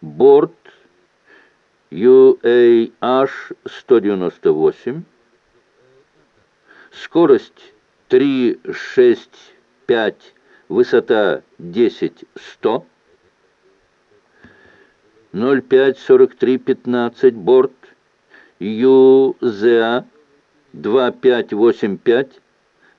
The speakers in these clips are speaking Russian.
Борт UAH-198. Скорость 365, высота 10-100. 054315, борт ЮЗА 2585,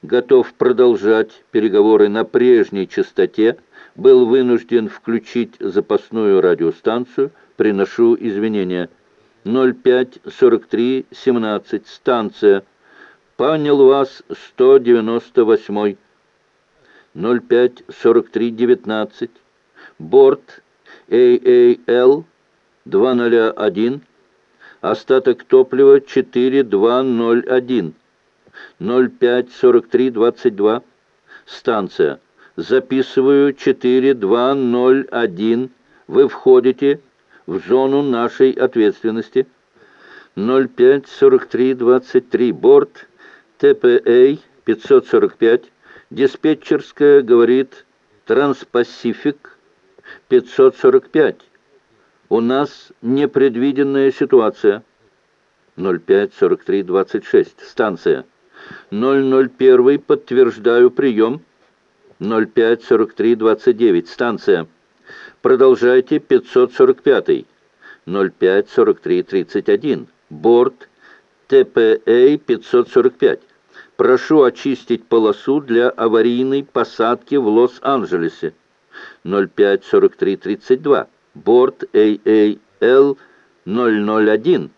готов продолжать переговоры на прежней частоте, был вынужден включить запасную радиостанцию, приношу извинения. 054317, станция. Понял вас 198. 054319, борт AAL 201, остаток топлива 4201, 054322, станция. Записываю 4201, вы входите в зону нашей ответственности. 054323, борт ТПА 545, диспетчерская говорит Транспасифик 545. У нас непредвиденная ситуация. 05-43-26. Станция. 001. Подтверждаю прием. 05-43-29. Станция. Продолжайте. 545. 05-43-31. Борт. ТПА 545. Прошу очистить полосу для аварийной посадки в Лос-Анджелесе. 054332, борт AAL 001.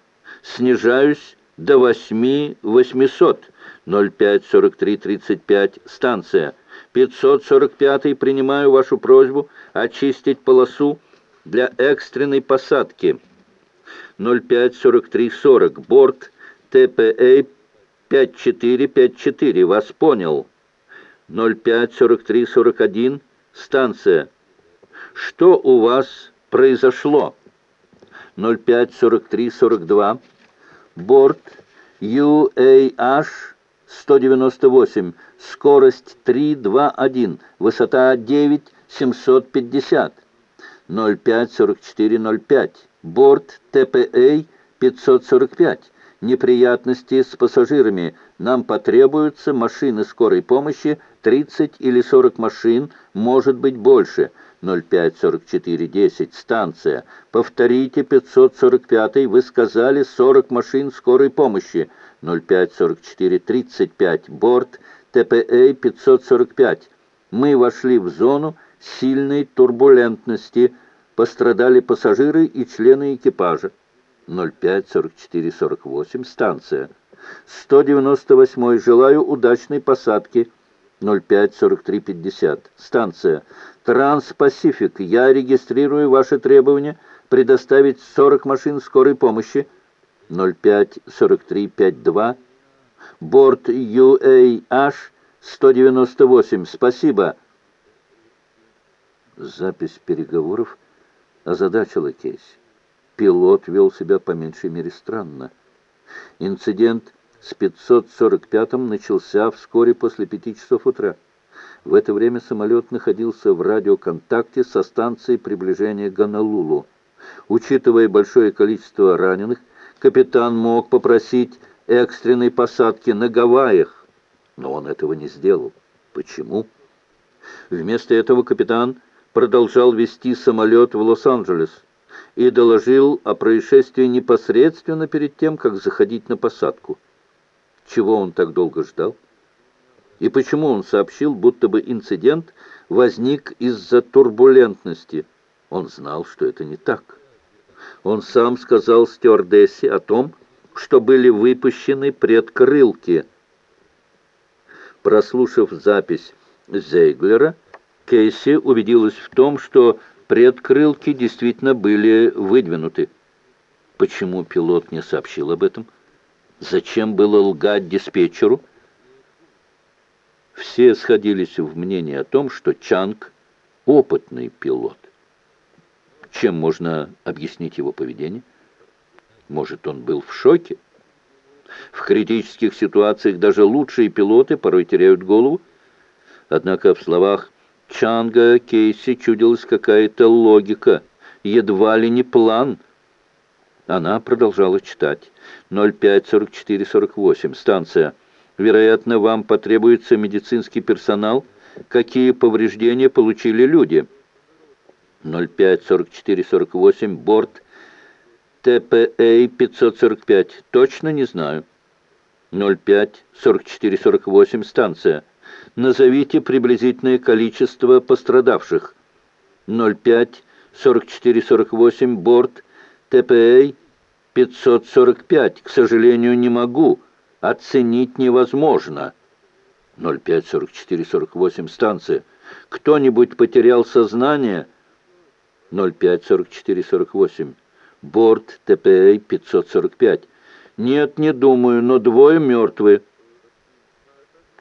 Снижаюсь до 8800, 054335, станция. 545 принимаю вашу просьбу очистить полосу для экстренной посадки. 054340, борт ТПА 5454, вас понял. 054341, Станция. Что у вас произошло? 054342. Борт UAH-198. Скорость 321. Высота 9750. 054405. Борт ТПА 545 неприятности с пассажирами. Нам потребуются машины скорой помощи, 30 или 40 машин, может быть больше. 054410, станция. Повторите 545, вы сказали 40 машин скорой помощи. 054435, борт ТПА 545. Мы вошли в зону сильной турбулентности. Пострадали пассажиры и члены экипажа. 05-44-48, станция. 198 желаю удачной посадки. 05-43-50, станция. Транспасифик, я регистрирую ваши требования предоставить 40 машин скорой помощи. 05-43-52, борт UAH 198, спасибо. Запись переговоров озадачила Кейси. Пилот вел себя по меньшей мере странно. Инцидент с 545-м начался вскоре после пяти часов утра. В это время самолет находился в радиоконтакте со станцией приближения Гонолулу. Учитывая большое количество раненых, капитан мог попросить экстренной посадки на Гавайях, но он этого не сделал. Почему? Вместо этого капитан продолжал вести самолет в Лос-Анджелес и доложил о происшествии непосредственно перед тем, как заходить на посадку. Чего он так долго ждал? И почему он сообщил, будто бы инцидент возник из-за турбулентности? Он знал, что это не так. Он сам сказал стюардессе о том, что были выпущены предкрылки. Прослушав запись Зейглера, Кейси убедилась в том, что предкрылки действительно были выдвинуты. Почему пилот не сообщил об этом? Зачем было лгать диспетчеру? Все сходились в мнении о том, что Чанг — опытный пилот. Чем можно объяснить его поведение? Может, он был в шоке? В критических ситуациях даже лучшие пилоты порой теряют голову. Однако в словах Чанга Кейси чудилась какая-то логика. едва ли не план. Она продолжала читать. 054448. Станция. Вероятно, вам потребуется медицинский персонал. Какие повреждения получили люди? 054448. Борт. ТПА 545. Точно не знаю. 054448. Станция. Назовите приблизительное количество пострадавших. 054448. Борт. ТПА 545. К сожалению, не могу. Оценить невозможно. 054448. Станция. Кто-нибудь потерял сознание? 054448. Борт ТПА 545. Нет, не думаю, но двое мертвы.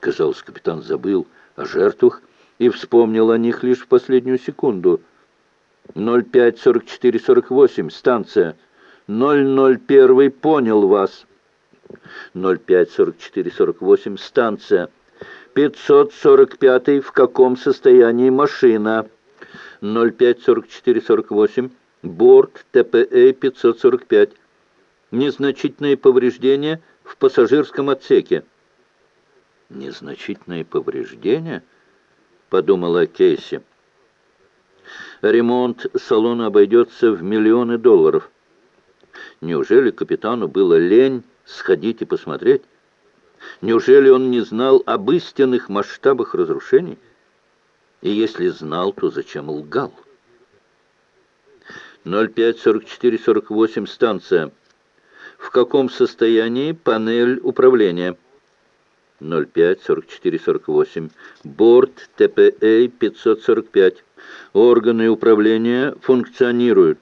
Казалось, капитан забыл о жертвах и вспомнил о них лишь в последнюю секунду. 054448. Станция. 001 понял вас. 054448. Станция. 545 в каком состоянии машина? 054448. Борт ТПЭ 545. Незначительные повреждения в пассажирском отсеке. Незначительные повреждения? Подумала Кейси. Ремонт салона обойдется в миллионы долларов. Неужели капитану было лень сходить и посмотреть? Неужели он не знал об истинных масштабах разрушений? И если знал, то зачем лгал? 054448 станция. В каком состоянии панель управления? 054448. Борт ТПА 545. Органы управления функционируют.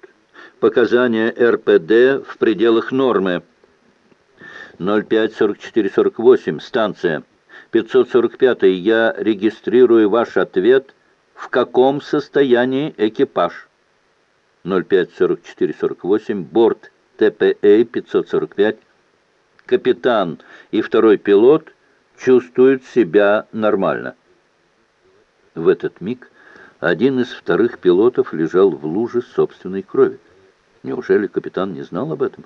Показания РПД в пределах нормы. 054448. Станция. 545. Я регистрирую ваш ответ. В каком состоянии экипаж? 054448. Борт ТПА 545. Капитан и второй пилот чувствуют себя нормально. В этот миг один из вторых пилотов лежал в луже собственной крови. Неужели капитан не знал об этом?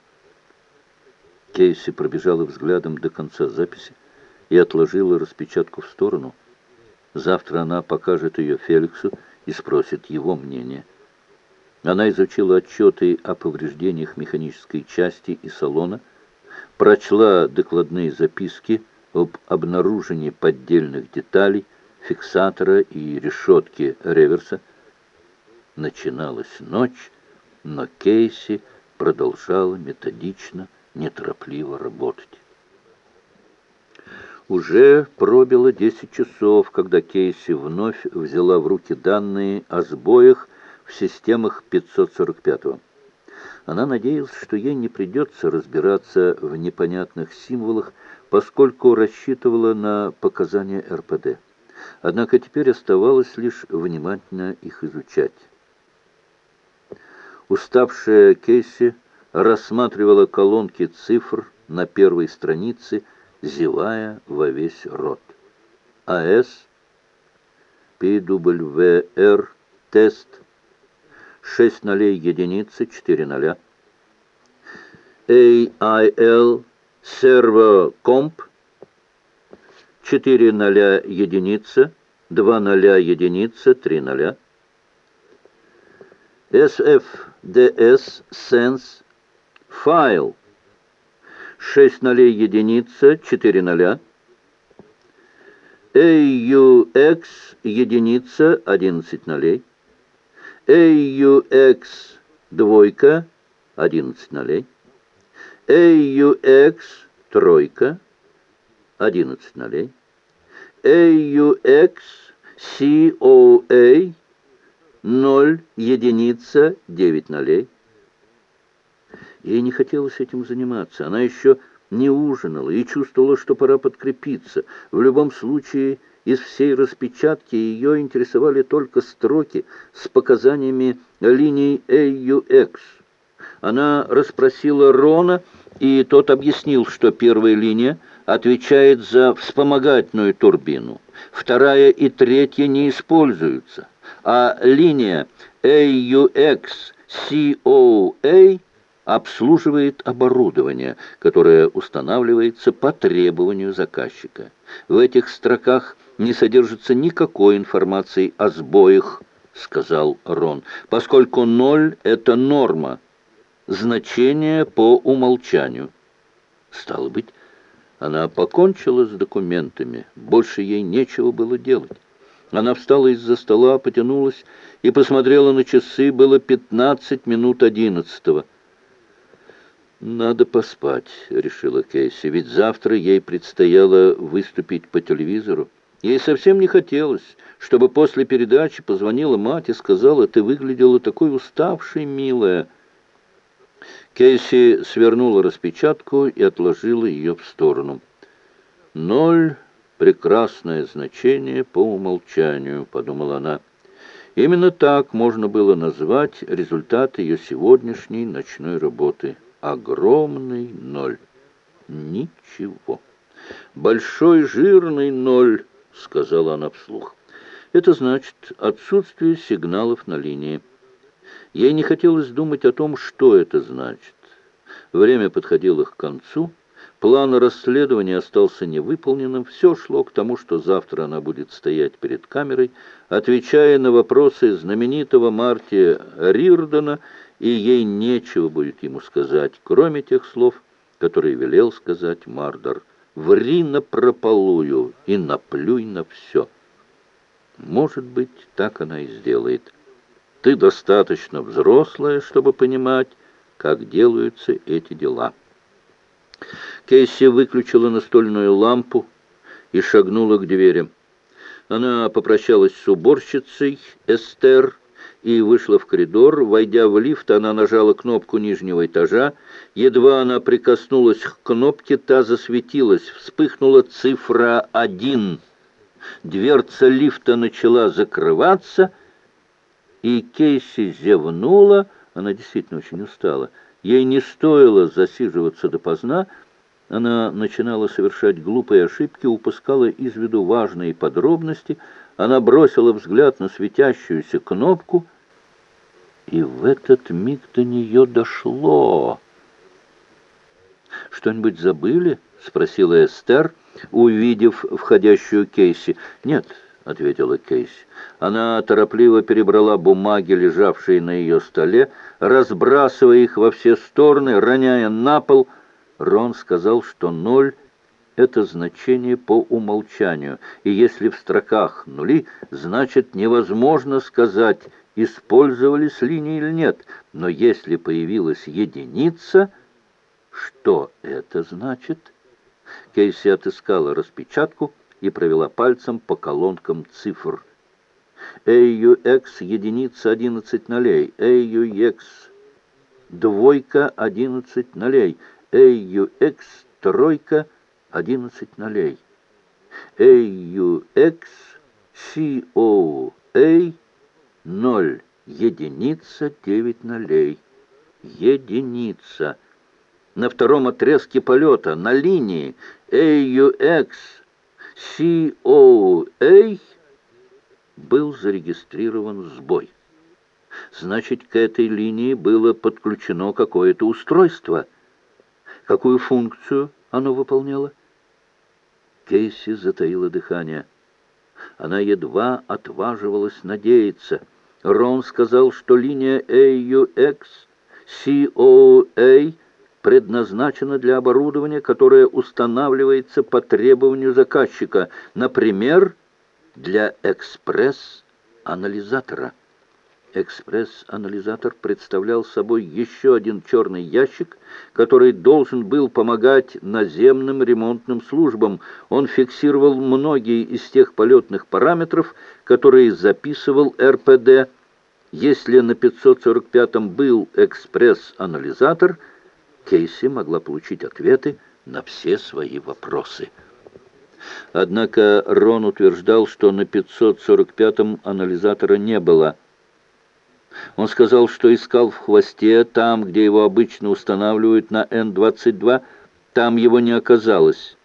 Кейси пробежала взглядом до конца записи и отложила распечатку в сторону. Завтра она покажет ее Феликсу и спросит его мнение. Она изучила отчеты о повреждениях механической части и салона, прочла докладные записки об обнаружении поддельных деталей, фиксатора и решетки реверса. Начиналась ночь, но Кейси продолжала методично, неторопливо работать. Уже пробило 10 часов, когда Кейси вновь взяла в руки данные о сбоях в системах 545-го. Она надеялась, что ей не придется разбираться в непонятных символах, поскольку рассчитывала на показания РПД. Однако теперь оставалось лишь внимательно их изучать. Уставшая Кейси рассматривала колонки цифр на первой странице, зевая во весь рот. АС, ПВР, тест, 6 нолей единицы, 4 ноля. AIL, сервокомп, 4 ноля единица, 2 ноля единица, 3 ноля. SFDS Sense Файл 6 нолей единица, 4 ноля. AUX единица, 11 нолей. AUX двойка, 11 нолей. AUX тройка, 11 нолей. AUX COA 0 единица, 9 нолей. Ей не хотелось этим заниматься. Она еще не ужинала и чувствовала, что пора подкрепиться. В любом случае, из всей распечатки ее интересовали только строки с показаниями линий AUX. Она расспросила Рона, и тот объяснил, что первая линия отвечает за вспомогательную турбину, вторая и третья не используются, а линия AUX COA обслуживает оборудование, которое устанавливается по требованию заказчика. В этих строках не содержится никакой информации о сбоях, сказал Рон, поскольку ноль — это норма, значение по умолчанию. Стало быть, она покончила с документами, больше ей нечего было делать. Она встала из-за стола, потянулась и посмотрела на часы, было пятнадцать минут одиннадцатого. «Надо поспать», — решила Кейси, «ведь завтра ей предстояло выступить по телевизору. Ей совсем не хотелось, чтобы после передачи позвонила мать и сказала, «Ты выглядела такой уставшей, милая». Кейси свернула распечатку и отложила ее в сторону. «Ноль — прекрасное значение по умолчанию», — подумала она. Именно так можно было назвать результат ее сегодняшней ночной работы огромный ноль. Ничего. Большой жирный ноль, сказала она вслух. Это значит отсутствие сигналов на линии. Ей не хотелось думать о том, что это значит. Время подходило к концу. План расследования остался невыполненным. Все шло к тому, что завтра она будет стоять перед камерой, отвечая на вопросы знаменитого Марти Рирдона и ей нечего будет ему сказать, кроме тех слов, которые велел сказать Мардер. «Ври напропалую и наплюй на все». Может быть, так она и сделает. Ты достаточно взрослая, чтобы понимать, как делаются эти дела. Кейси выключила настольную лампу и шагнула к двери. Она попрощалась с уборщицей Эстер, и вышла в коридор. Войдя в лифт, она нажала кнопку нижнего этажа. Едва она прикоснулась к кнопке, та засветилась. Вспыхнула цифра один. Дверца лифта начала закрываться, и Кейси зевнула. Она действительно очень устала. Ей не стоило засиживаться допоздна, она начинала совершать глупые ошибки, упускала из виду важные подробности. Она бросила взгляд на светящуюся кнопку, и в этот миг до нее дошло. «Что-нибудь забыли?» — спросила Эстер, увидев входящую Кейси. «Нет», — ответила Кейси. Она торопливо перебрала бумаги, лежавшие на ее столе, разбрасывая их во все стороны, роняя на пол — Рон сказал, что ноль — это значение по умолчанию, и если в строках нули, значит невозможно сказать, использовались линии или нет. Но если появилась единица, что это значит? Кейси отыскала распечатку и провела пальцем по колонкам цифр. AUX единица 11 нолей, AUX двойка 11 нолей, AUX тройка 11 нолей. AUX COA 0 единица 9 нолей. Единица. На втором отрезке полета на линии AUX COA был зарегистрирован сбой. Значит, к этой линии было подключено какое-то устройство – Какую функцию оно выполняло? Кейси затаила дыхание. Она едва отваживалась надеяться. Рон сказал, что линия AUX COA предназначена для оборудования, которое устанавливается по требованию заказчика, например, для экспресс-анализатора. Экспресс-анализатор представлял собой еще один черный ящик, который должен был помогать наземным ремонтным службам. Он фиксировал многие из тех полетных параметров, которые записывал РПД. Если на 545-м был экспресс-анализатор, Кейси могла получить ответы на все свои вопросы. Однако Рон утверждал, что на 545-м анализатора не было – он сказал, что искал в хвосте, там, где его обычно устанавливают на Н-22, там его не оказалось.